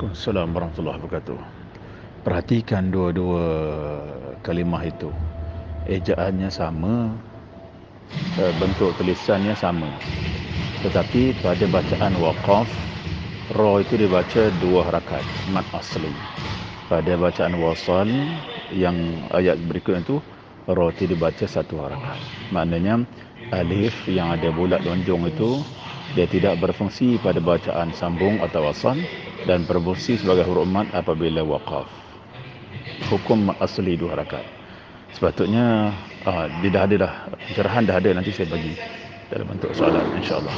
Waalaikumsalam warahmatullahi wabarakatuh. Perhatikan dua-dua kalimah itu. Ejaannya sama, eh, bentuk tulisannya sama. Tetapi pada bacaan waqaf, ra itu dibaca dua harakat, mat asli. Pada bacaan wasal yang ayat berikut itu, ra itu dibaca satu harakat. Maknanya alif yang ada bulat lonjong itu dia tidak berfungsi pada bacaan sambung atau wasal dan berfungsi sebagai huruf apabila waqaf. Hukum asli dua harakat. Sepatutnya uh, dia dah ada dah, cerahan dah ada nanti saya bagi dalam bentuk soalan insya-Allah.